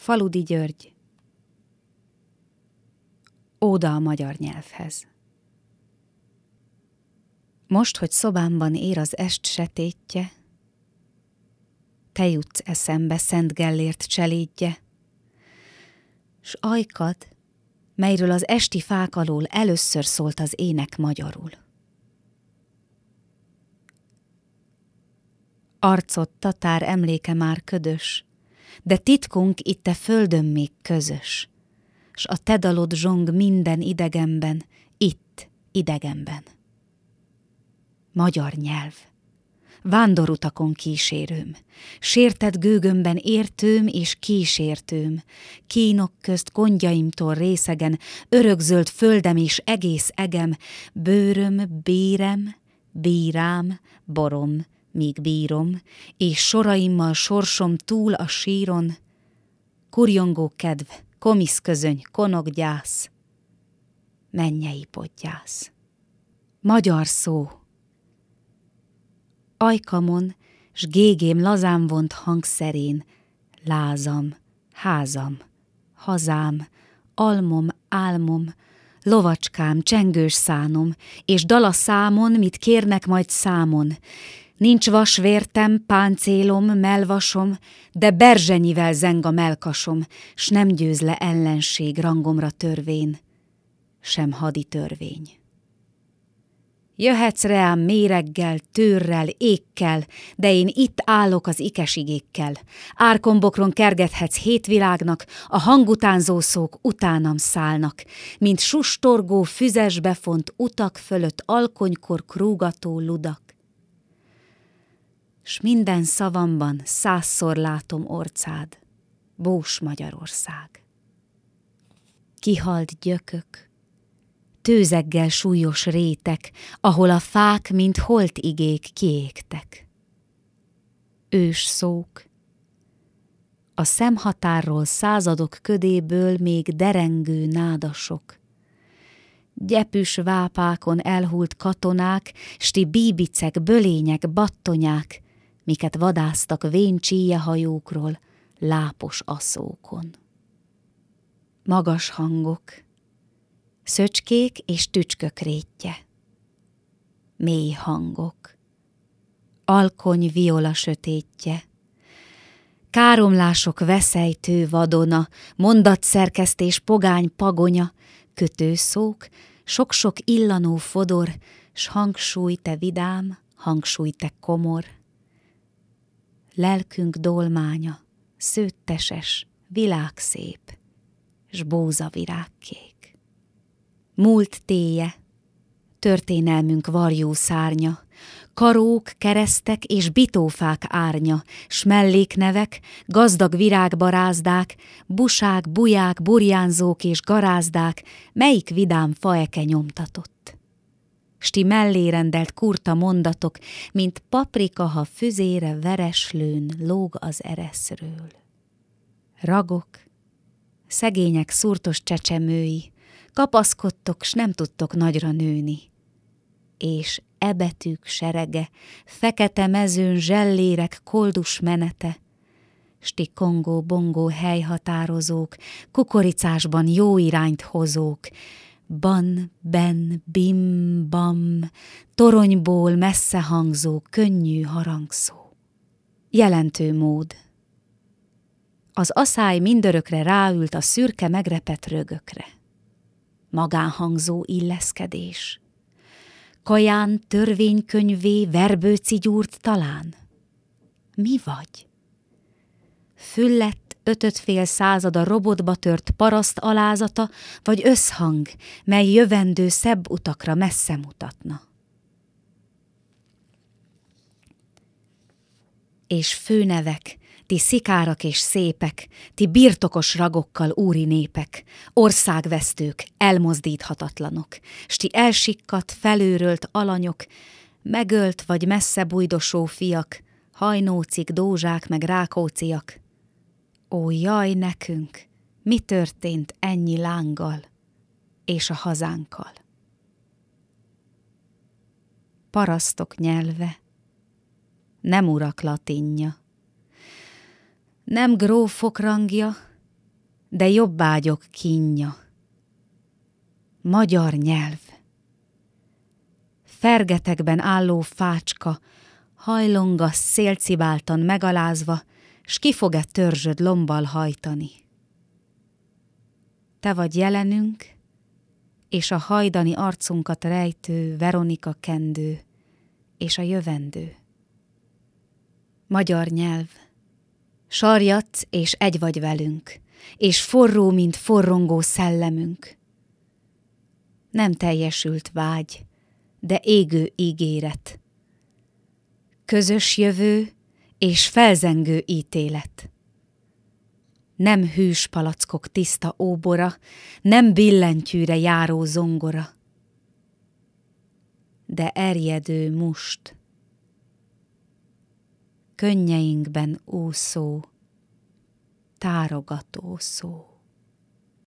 Faludi György Óda a magyar nyelvhez Most, hogy szobámban ér az est setétje, te jutsz eszembe Szent Gellért cselédje, s ajkad, melyről az esti fák alól először szólt az ének magyarul. Arcot tatár emléke már ködös, de titkunk itt a földön még közös, s a te dalod zsong minden idegenben, itt, idegenben. Magyar nyelv, vándorutakon kísérőm, sértett gőgömben értőm és kísértőm, kínok közt gondjaimtól részegen, örökzöld földem és egész egem, bőröm, bérem, bírám, borom, míg bírom, és soraimmal sorsom túl a síron, kurjongó kedv, komisz közöny, konok gyász, mennyei podgyász. Magyar szó. Ajkamon, s gégém lazám vont hangszerén, lázam, házam, hazám, almom, álmom, lovacskám, csengős szánom, és dala számon, mit kérnek majd számon, Nincs vasvértem, páncélom, melvasom, de berzsenyivel zeng a melkasom, s nem győz le ellenség rangomra törvén, sem hadi törvény. Jöhetsz reám méreggel, tőrrel, ékkel, de én itt állok az ikesigékkel. Árkombokron kergethetsz hét világnak, a hangutánzó szók utánam szállnak, mint sustorgó füzesbe font utak fölött alkonykor krúgató ludak s minden szavamban százszor látom orcád, bós Magyarország. Kihalt gyökök, tőzeggel súlyos rétek, ahol a fák, mint holt igék kiégtek. Ős szók, a szemhatárról századok ködéből még derengő nádasok, gyepüs vápákon elhult katonák, sti bíbicek, bölények, battonyák, miket vadáztak vén hajókról, lápos aszókon. Magas hangok, szöcskék és tücskök rétje, mély hangok, alkony viola sötétje, káromlások veszejtő vadona, mondatszerkesztés pogány pagonya, kötőszók, sok-sok illanó fodor, s hangsúly te vidám, hangsúly te komor, lelkünk dolmánya, szőtteses, világszép, s bóza virágkék. Múlt téje, történelmünk varjú szárnya, karók, keresztek és bitófák árnya, s melléknevek, gazdag virágbarázdák, busák, buják, burjánzók és garázdák, melyik vidám faeke nyomtatott sti mellé rendelt kurta mondatok, mint paprika, ha füzére vereslőn lóg az ereszről. Ragok, szegények szurtos csecsemői, kapaszkodtok, s nem tudtok nagyra nőni. És ebetűk serege, fekete mezőn zsellérek koldus menete, sti kongó-bongó helyhatározók, kukoricásban jó irányt hozók, ban, ben, bim, bam, toronyból messze hangzó, könnyű harangszó. Jelentő mód. Az aszály mindörökre ráült a szürke megrepet rögökre. Magánhangzó illeszkedés. Kaján törvénykönyvé verbőci gyúrt talán. Mi vagy? Füllett ötöt fél század a robotba tört paraszt alázata, vagy összhang, mely jövendő szebb utakra messze mutatna. És főnevek, ti szikárak és szépek, ti birtokos ragokkal úri népek, országvesztők, elmozdíthatatlanok, s ti elsikkat, felőrölt alanyok, megölt vagy messze bujdosó fiak, hajnócik, dózsák meg rákóciak, Ó, jaj nekünk, mi történt ennyi lánggal és a hazánkkal? Parasztok nyelve, nem urak latinja, nem grófok rangja, de jobbágyok kínja. Magyar nyelv. Fergetekben álló fácska, hajlonga szélcibáltan megalázva, s ki fog-e törzsöd lombal hajtani? Te vagy jelenünk, és a hajdani arcunkat rejtő Veronika kendő, és a jövendő. Magyar nyelv, sarjat és egy vagy velünk, és forró, mint forrongó szellemünk. Nem teljesült vágy, de égő ígéret. Közös jövő és felzengő ítélet. Nem hűs palackok tiszta óbora, nem billentyűre járó zongora, de erjedő must. Könnyeinkben úszó, tárogató szó.